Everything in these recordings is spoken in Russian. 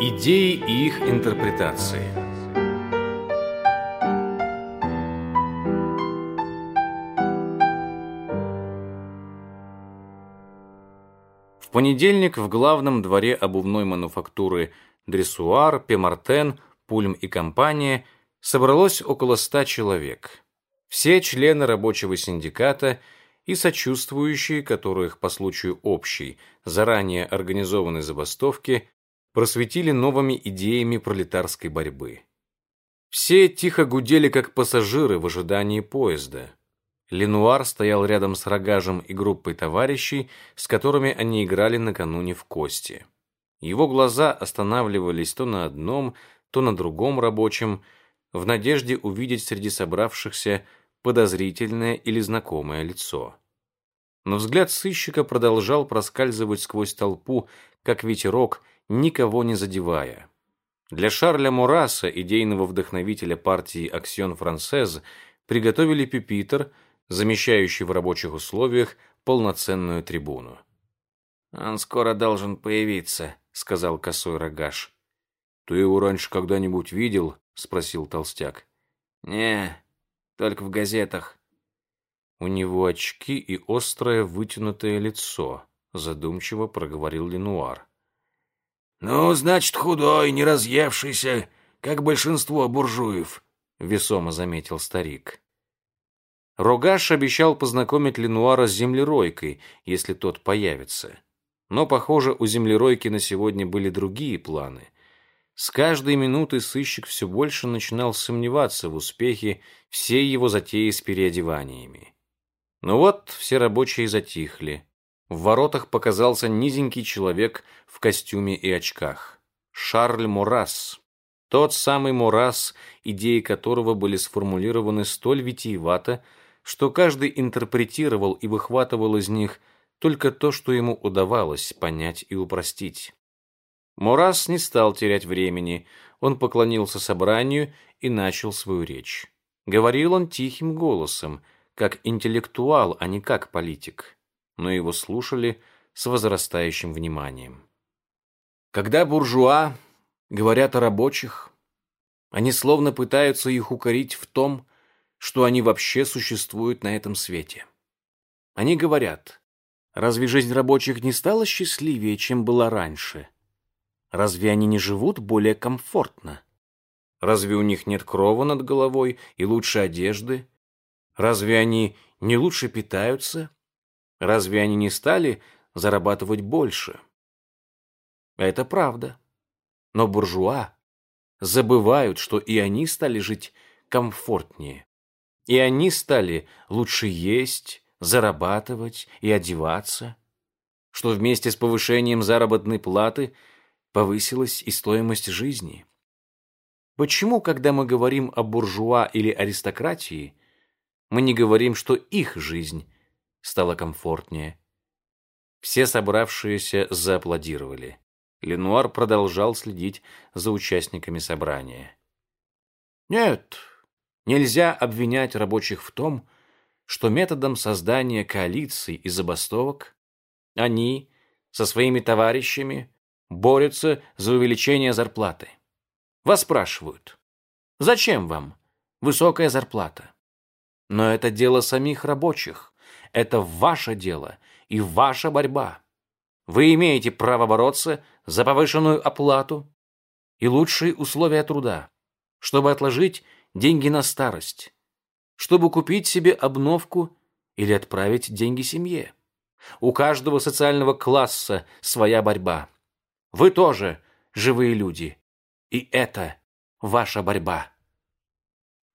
Идеи и их интерпретации. В понедельник в главном дворе обувной мануфактуры Дрессуар, Пемартен, Пульм и компания собралось около ста человек. Все члены рабочего синдиката и сочувствующие, которых по случаю общей, заранее организованной забастовки просветили новыми идеями пролетарской борьбы. Все тихо гудели, как пассажиры в ожидании поезда. Ленуар стоял рядом с Рогажем и группой товарищей, с которыми они играли накануне в кости. Его глаза останавливались то на одном, то на другом рабочем, в надежде увидеть среди собравшихся подозрительное или знакомое лицо. Но взгляд сыщика продолжал проскальзывать сквозь толпу, как ветерок, никого не задевая. Для Шарля Мураса, идейного вдохновителя партии «Аксион Франсез», приготовили пюпитр, замещающий в рабочих условиях полноценную трибуну. «Он скоро должен появиться», — сказал косой рогаш. «Ты его раньше когда-нибудь видел?» — спросил толстяк. «Не, только в газетах». У него очки и острое вытянутое лицо, задумчиво проговорил Ленуар. «Ну, значит, худой, не разъевшийся, как большинство буржуев», — весомо заметил старик. Рогаш обещал познакомить Ленуара с землеройкой, если тот появится. Но, похоже, у землеройки на сегодня были другие планы. С каждой минутой сыщик все больше начинал сомневаться в успехе всей его затеи с переодеваниями. Ну вот, все рабочие затихли. В воротах показался низенький человек в костюме и очках. Шарль Мурас. Тот самый Мурас, идеи которого были сформулированы столь витиевато, что каждый интерпретировал и выхватывал из них только то, что ему удавалось понять и упростить. Мурас не стал терять времени, он поклонился собранию и начал свою речь. Говорил он тихим голосом, как интеллектуал, а не как политик но его слушали с возрастающим вниманием. Когда буржуа говорят о рабочих, они словно пытаются их укорить в том, что они вообще существуют на этом свете. Они говорят, разве жизнь рабочих не стала счастливее, чем была раньше? Разве они не живут более комфортно? Разве у них нет крова над головой и лучшей одежды? Разве они не лучше питаются Разве они не стали зарабатывать больше? Это правда. Но буржуа забывают, что и они стали жить комфортнее. И они стали лучше есть, зарабатывать и одеваться, что вместе с повышением заработной платы повысилась и стоимость жизни. Почему, когда мы говорим о буржуа или аристократии, мы не говорим, что их жизнь стало комфортнее. Все собравшиеся зааплодировали. Ленуар продолжал следить за участниками собрания. Нет, нельзя обвинять рабочих в том, что методом создания коалиций и забастовок они со своими товарищами борются за увеличение зарплаты. Вас спрашивают, зачем вам высокая зарплата? Но это дело самих рабочих, это ваше дело и ваша борьба. Вы имеете право бороться за повышенную оплату и лучшие условия труда, чтобы отложить деньги на старость, чтобы купить себе обновку или отправить деньги семье. У каждого социального класса своя борьба. Вы тоже живые люди, и это ваша борьба.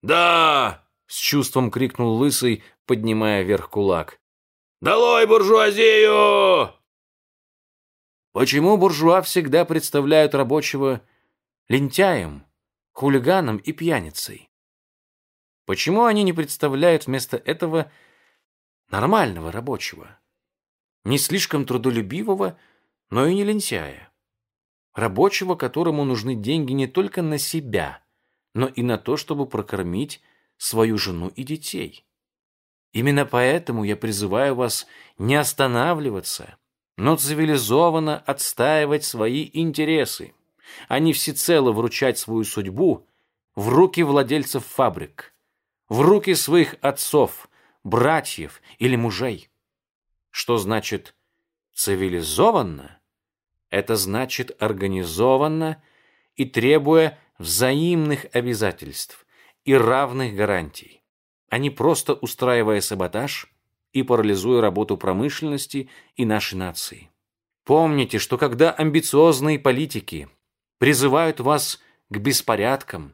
«Да!» — с чувством крикнул Лысый, поднимая вверх кулак. «Долой буржуазию!» Почему буржуа всегда представляют рабочего лентяем, хулиганом и пьяницей? Почему они не представляют вместо этого нормального рабочего? Не слишком трудолюбивого, но и не лентяя. Рабочего, которому нужны деньги не только на себя, но и на то, чтобы прокормить свою жену и детей. Именно поэтому я призываю вас не останавливаться, но цивилизованно отстаивать свои интересы. а не всецело вручать свою судьбу в руки владельцев фабрик, в руки своих отцов, братьев или мужей. Что значит цивилизованно? Это значит организованно и требуя взаимных обязательств и равных гарантий, а не просто устраивая саботаж и парализуя работу промышленности и нашей нации. Помните, что когда амбициозные политики призывают вас к беспорядкам,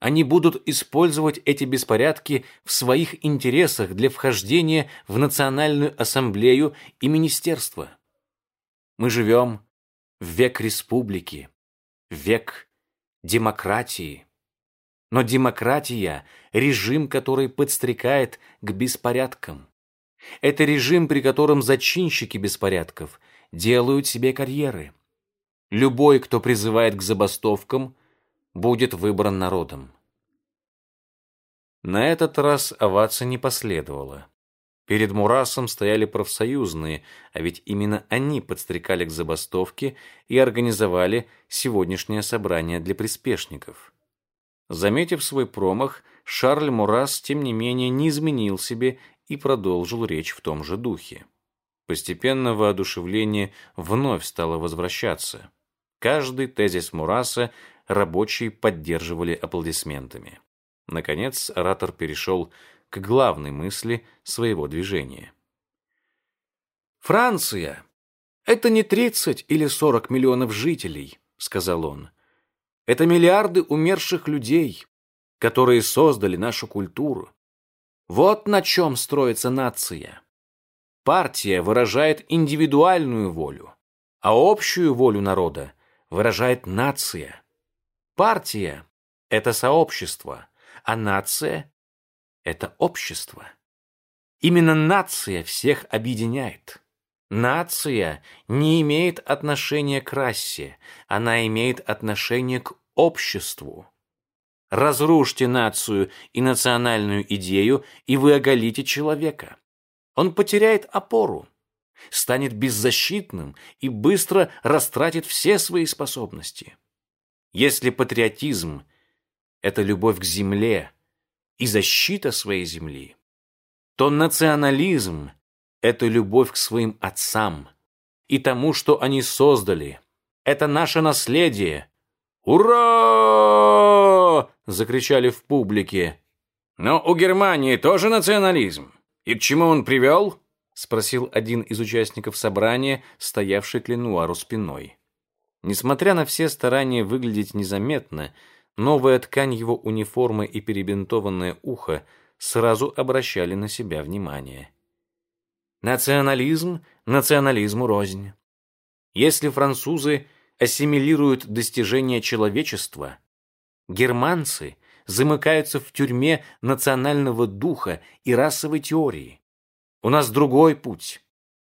они будут использовать эти беспорядки в своих интересах для вхождения в Национальную ассамблею и министерство. Мы живем в век республики, век демократии. Но демократия – режим, который подстрекает к беспорядкам. Это режим, при котором зачинщики беспорядков делают себе карьеры. Любой, кто призывает к забастовкам, будет выбран народом. На этот раз овация не последовало. Перед Мурасом стояли профсоюзные, а ведь именно они подстрекали к забастовке и организовали сегодняшнее собрание для приспешников. Заметив свой промах, Шарль Мурас, тем не менее, не изменил себе и продолжил речь в том же духе. Постепенно воодушевление вновь стало возвращаться. Каждый тезис Мураса рабочие поддерживали аплодисментами. Наконец, оратор перешел к главной мысли своего движения. «Франция — это не 30 или 40 миллионов жителей», — сказал он. «Это миллиарды умерших людей, которые создали нашу культуру. Вот на чем строится нация. Партия выражает индивидуальную волю, а общую волю народа выражает нация. Партия — это сообщество, а нация — это общество. Именно нация всех объединяет. Нация не имеет отношения к расе, она имеет отношение к обществу. Разрушьте нацию и национальную идею, и вы оголите человека. Он потеряет опору, станет беззащитным и быстро растратит все свои способности. Если патриотизм – это любовь к земле и защита своей земли, то национализм – это любовь к своим отцам и тому, что они создали. Это наше наследие. «Ура!» – закричали в публике. «Но у Германии тоже национализм. И к чему он привел?» – спросил один из участников собрания, стоявший к Ленуару спиной. Несмотря на все старания выглядеть незаметно, новая ткань его униформы и перебинтованное ухо сразу обращали на себя внимание. Национализм национализму рознь. Если французы ассимилируют достижения человечества, германцы замыкаются в тюрьме национального духа и расовой теории. У нас другой путь.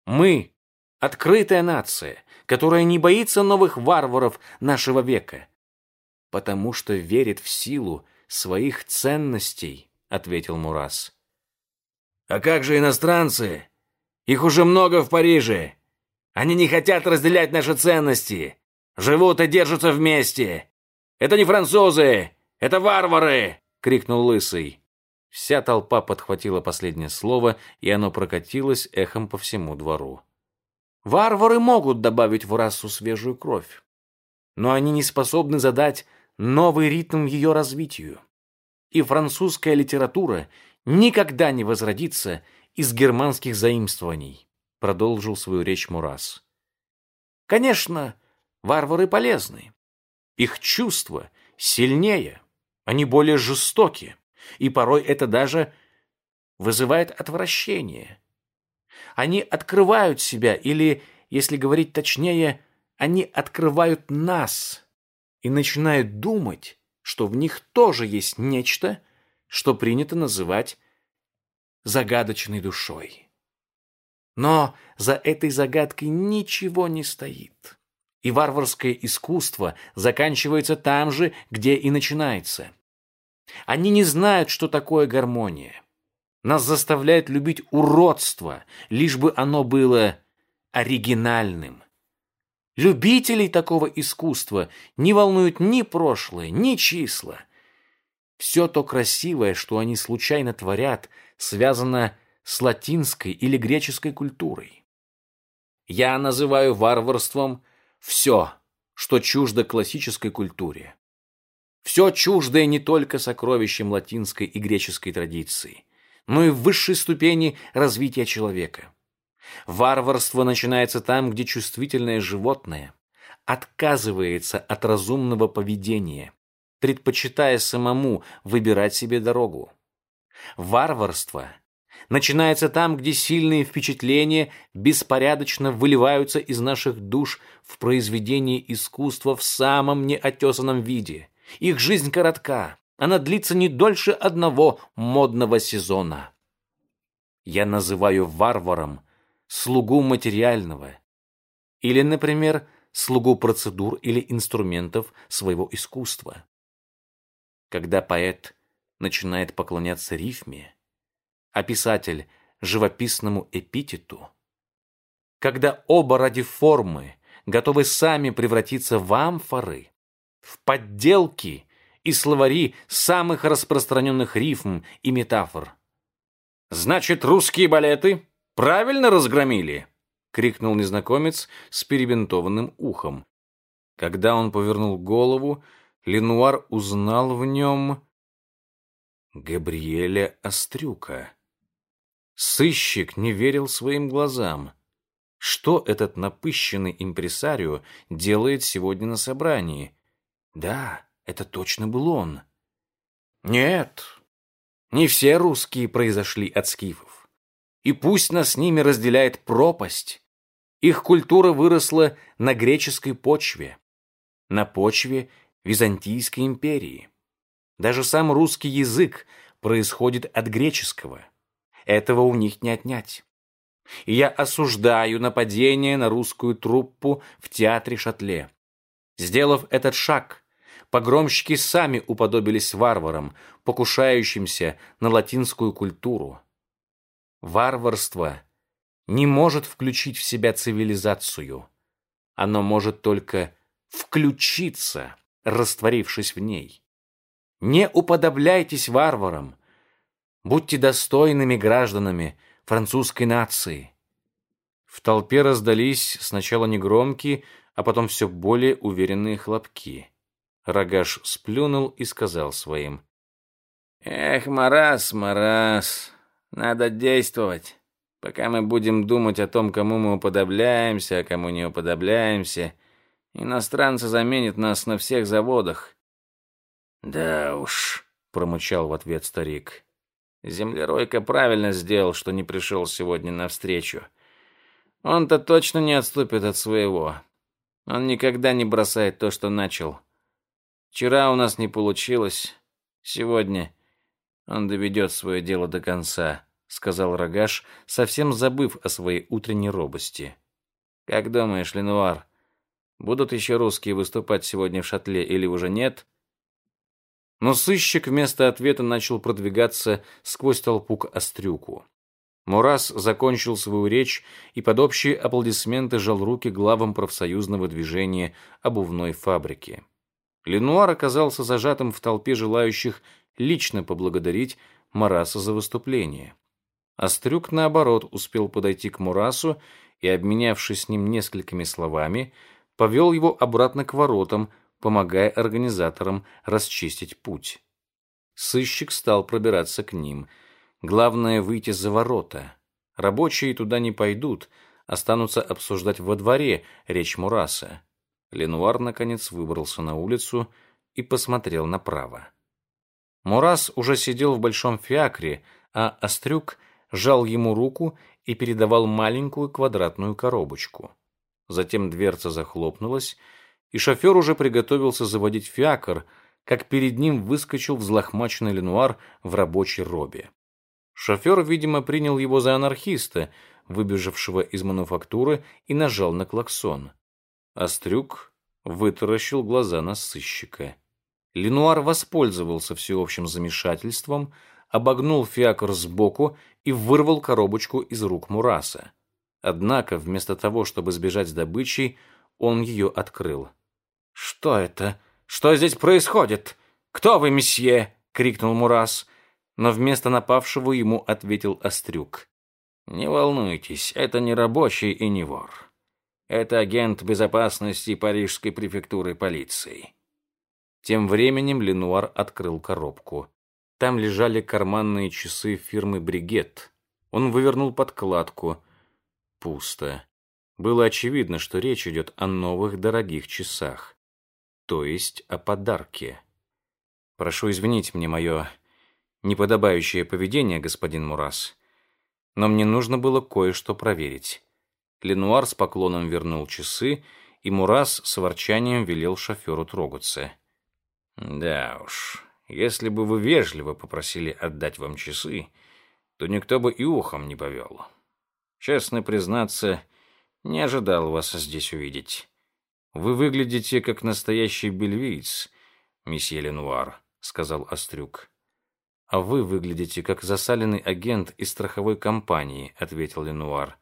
Мы — открытая нация, которая не боится новых варваров нашего века, потому что верит в силу своих ценностей, ответил Мурас. А как же иностранцы? Их уже много в Париже. Они не хотят разделять наши ценности. Живут и держатся вместе. Это не французы, это варвары, крикнул лысый. Вся толпа подхватила последнее слово, и оно прокатилось эхом по всему двору. Варвары могут добавить в расу свежую кровь, но они не способны задать новый ритм ее развитию. И французская литература никогда не возродится из германских заимствований, продолжил свою речь Мурас. Конечно, варвары полезны. Их чувства сильнее, они более жестоки, и порой это даже вызывает отвращение. Они открывают себя, или, если говорить точнее, они открывают нас и начинают думать, что в них тоже есть нечто, что принято называть загадочной душой. Но за этой загадкой ничего не стоит. И варварское искусство заканчивается там же, где и начинается. Они не знают, что такое гармония. Нас заставляет любить уродство, лишь бы оно было оригинальным. Любителей такого искусства не волнуют ни прошлое, ни числа. Все то красивое, что они случайно творят, связано с латинской или греческой культурой. Я называю варварством все, что чуждо классической культуре. Все чуждое не только сокровищем латинской и греческой традиции, но и в высшей ступени развития человека. Варварство начинается там, где чувствительное животное отказывается от разумного поведения, предпочитая самому выбирать себе дорогу. Варварство начинается там, где сильные впечатления беспорядочно выливаются из наших душ в произведение искусства в самом неотесанном виде. Их жизнь коротка, она длится не дольше одного модного сезона. Я называю варваром слугу материального или, например, слугу процедур или инструментов своего искусства. Когда поэт начинает поклоняться рифме, а писатель – живописному эпитету, когда оба ради формы готовы сами превратиться в амфоры, в подделки и словари самых распространенных рифм и метафор. Значит, русские балеты правильно разгромили? крикнул незнакомец с перебинтованным ухом. Когда он повернул голову, Ленуар узнал в нем Габриэля Острюка. Сыщик не верил своим глазам. Что этот напыщенный импресарио делает сегодня на собрании? Да, это точно был он. Нет, не все русские произошли от скифов. И пусть нас с ними разделяет пропасть, их культура выросла на греческой почве, на почве Византийской империи. Даже сам русский язык происходит от греческого. Этого у них не отнять. И я осуждаю нападение на русскую труппу в театре Шатле. Сделав этот шаг, погромщики сами уподобились варварам, покушающимся на латинскую культуру. Варварство не может включить в себя цивилизацию. Оно может только включиться, растворившись в ней. Не уподобляйтесь варварам, Будьте достойными гражданами французской нации. В толпе раздались сначала негромкие, а потом все более уверенные хлопки. Рогаш сплюнул и сказал своим. «Эх, Марас, Марас, надо действовать. Пока мы будем думать о том, кому мы уподобляемся, а кому не уподобляемся, иностранцы заменят нас на всех заводах». «Да уж», — промычал в ответ старик. Землеройка правильно сделал, что не пришел сегодня навстречу. Он-то точно не отступит от своего. Он никогда не бросает то, что начал. Вчера у нас не получилось. Сегодня он доведет свое дело до конца, сказал Рогаш, совсем забыв о своей утренней робости. Как думаешь, Ленуар, будут еще русские выступать сегодня в шатле или уже нет? — но сыщик вместо ответа начал продвигаться сквозь толпу к Острюку. Мурас закончил свою речь и под общие аплодисменты жал руки главам профсоюзного движения обувной фабрики. Ленуар оказался зажатым в толпе желающих лично поблагодарить Мураса за выступление. Острюк, наоборот, успел подойти к Мурасу и, обменявшись с ним несколькими словами, повел его обратно к воротам, помогая организаторам расчистить путь. Сыщик стал пробираться к ним. Главное — выйти за ворота. Рабочие туда не пойдут, останутся обсуждать во дворе речь Мураса. Ленуар, наконец, выбрался на улицу и посмотрел направо. Мурас уже сидел в большом фиакре, а Острюк жал ему руку и передавал маленькую квадратную коробочку. Затем дверца захлопнулась, и шофер уже приготовился заводить фиакр, как перед ним выскочил взлохмаченный Ленуар в рабочей робе. Шофер, видимо, принял его за анархиста, выбежавшего из мануфактуры, и нажал на клаксон. Острюк вытаращил глаза на сыщика. Ленуар воспользовался всеобщим замешательством, обогнул фиакр сбоку и вырвал коробочку из рук Мураса. Однако, вместо того, чтобы сбежать с добычей, Он ее открыл. «Что это? Что здесь происходит? Кто вы, месье?» — крикнул Мурас. Но вместо напавшего ему ответил Острюк. «Не волнуйтесь, это не рабочий и не вор. Это агент безопасности Парижской префектуры полиции». Тем временем Ленуар открыл коробку. Там лежали карманные часы фирмы «Бригет». Он вывернул подкладку. Пусто. Было очевидно, что речь идет о новых дорогих часах. То есть о подарке. Прошу извинить мне мое неподобающее поведение, господин Мурас но мне нужно было кое-что проверить. Ленуар с поклоном вернул часы, и Мурас с ворчанием велел шоферу трогаться. «Да уж, если бы вы вежливо попросили отдать вам часы, то никто бы и ухом не повел. Честно признаться, не ожидал вас здесь увидеть. Вы выглядите как настоящий бельвиец, месье Ленуар», — сказал Острюк. «А вы выглядите как засаленный агент из страховой компании», — ответил Ленуар.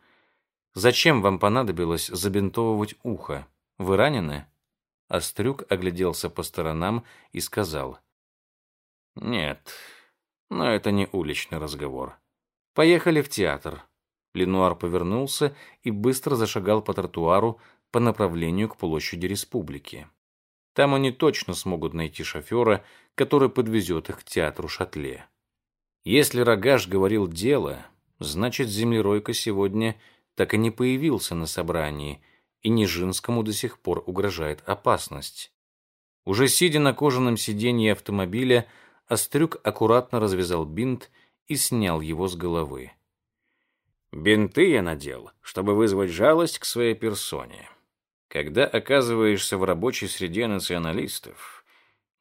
«Зачем вам понадобилось забинтовывать ухо? Вы ранены?» Острюк огляделся по сторонам и сказал. «Нет, но это не уличный разговор. Поехали в театр». Ленуар повернулся и быстро зашагал по тротуару по направлению к площади Республики. Там они точно смогут найти шофера, который подвезет их к театру Шатле. Если Рогаш говорил дело, значит, землеройка сегодня так и не появился на собрании, и Нижинскому до сих пор угрожает опасность. Уже сидя на кожаном сиденье автомобиля, Острюк аккуратно развязал бинт и снял его с головы. «Бинты я надел, чтобы вызвать жалость к своей персоне. Когда оказываешься в рабочей среде националистов,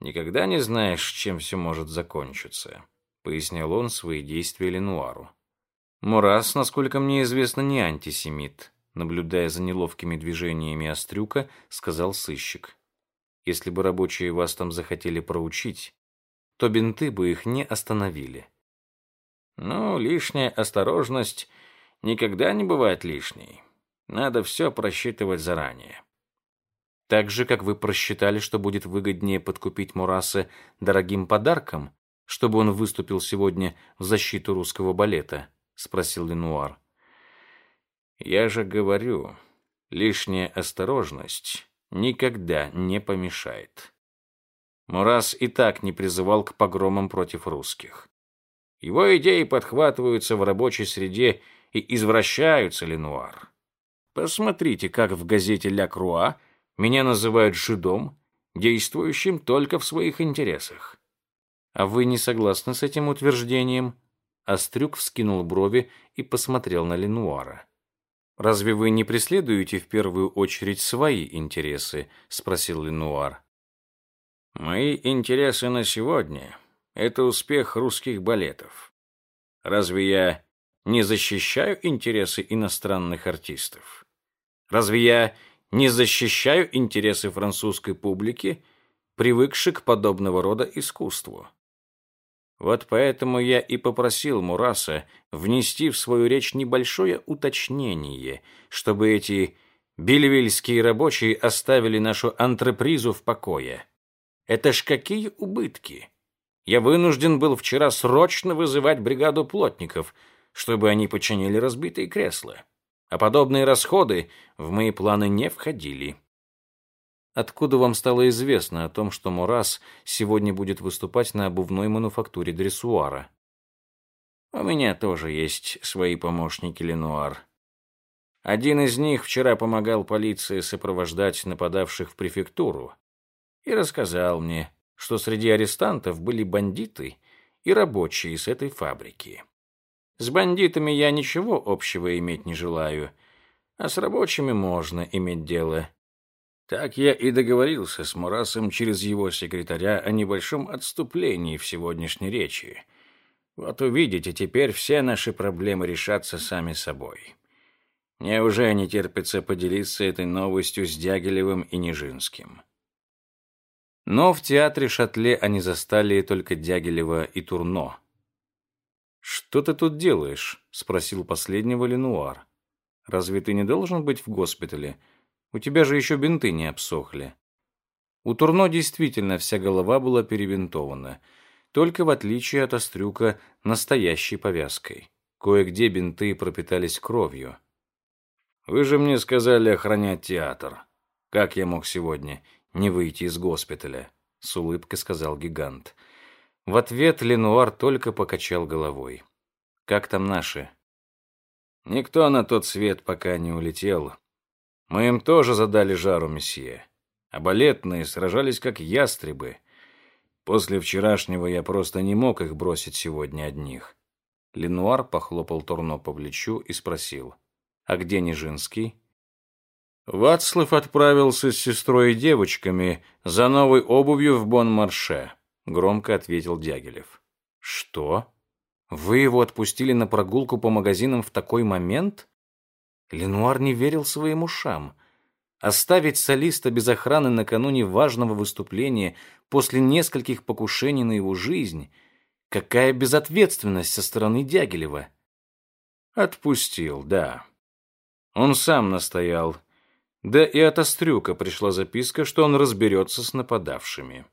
никогда не знаешь, чем все может закончиться, пояснял он свои действия Ленуару. Мурас, насколько мне известно, не антисемит, наблюдая за неловкими движениями Острюка, сказал сыщик. Если бы рабочие вас там захотели проучить, то бинты бы их не остановили. Ну, лишняя осторожность никогда не бывает лишней. Надо все просчитывать заранее. Так же, как вы просчитали, что будет выгоднее подкупить Мураса дорогим подарком, чтобы он выступил сегодня в защиту русского балета, спросил Ленуар. Я же говорю, лишняя осторожность никогда не помешает. Мурас и так не призывал к погромам против русских. Его идеи подхватываются в рабочей среде и извращаются, Ленуар. Посмотрите, как в газете «Ля Круа» меня называют жидом, действующим только в своих интересах. А вы не согласны с этим утверждением? Острюк вскинул брови и посмотрел на Ленуара. «Разве вы не преследуете в первую очередь свои интересы?» — спросил Ленуар. «Мои интересы на сегодня — это успех русских балетов. Разве я не защищаю интересы иностранных артистов?» Разве я не защищаю интересы французской публики, привыкшей к подобного рода искусству? Вот поэтому я и попросил Мураса внести в свою речь небольшое уточнение, чтобы эти бельвильские рабочие оставили нашу антрепризу в покое. Это ж какие убытки! Я вынужден был вчера срочно вызывать бригаду плотников, чтобы они починили разбитые кресла а подобные расходы в мои планы не входили. Откуда вам стало известно о том, что Мурас сегодня будет выступать на обувной мануфактуре дрессуара? У меня тоже есть свои помощники Ленуар. Один из них вчера помогал полиции сопровождать нападавших в префектуру и рассказал мне, что среди арестантов были бандиты и рабочие с этой фабрики. С бандитами я ничего общего иметь не желаю, а с рабочими можно иметь дело. Так я и договорился с Мурасом через его секретаря о небольшом отступлении в сегодняшней речи. Вот увидите, теперь все наши проблемы решатся сами собой. Мне уже не терпится поделиться этой новостью с Дягилевым и Нижинским. Но в театре Шатле они застали только Дягилева и Турно. «Что ты тут делаешь?» — спросил последнего Ленуар. «Разве ты не должен быть в госпитале? У тебя же еще бинты не обсохли. У Турно действительно вся голова была перебинтована, только в отличие от Острюка настоящей повязкой. Кое-где бинты пропитались кровью. «Вы же мне сказали охранять театр. Как я мог сегодня не выйти из госпиталя?» — с улыбкой сказал гигант. В ответ Ленуар только покачал головой. «Как там наши?» «Никто на тот свет пока не улетел. Мы им тоже задали жару, месье. А балетные сражались как ястребы. После вчерашнего я просто не мог их бросить сегодня одних». Ленуар похлопал Турно по плечу и спросил. «А где Нижинский?» Вацлав отправился с сестрой и девочками за новой обувью в Бон-Марше громко ответил Дягилев. Что? Вы его отпустили на прогулку по магазинам в такой момент? Ленуар не верил своим ушам. Оставить солиста без охраны накануне важного выступления после нескольких покушений на его жизнь — какая безответственность со стороны Дягилева. Отпустил, да. Он сам настоял. Да и от Острюка пришла записка, что он разберется с нападавшими.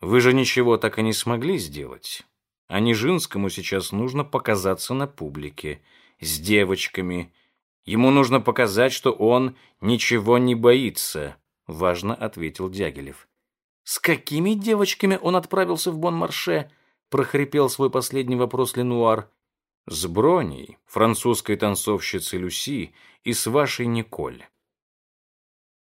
Вы же ничего так и не смогли сделать. А Нижинскому сейчас нужно показаться на публике, с девочками. Ему нужно показать, что он ничего не боится, важно ответил Дягилев. С какими девочками он отправился в Бон-Марше? прохрипел свой последний вопрос Ленуар. С Броней, французской танцовщицей Люси и с вашей Николь.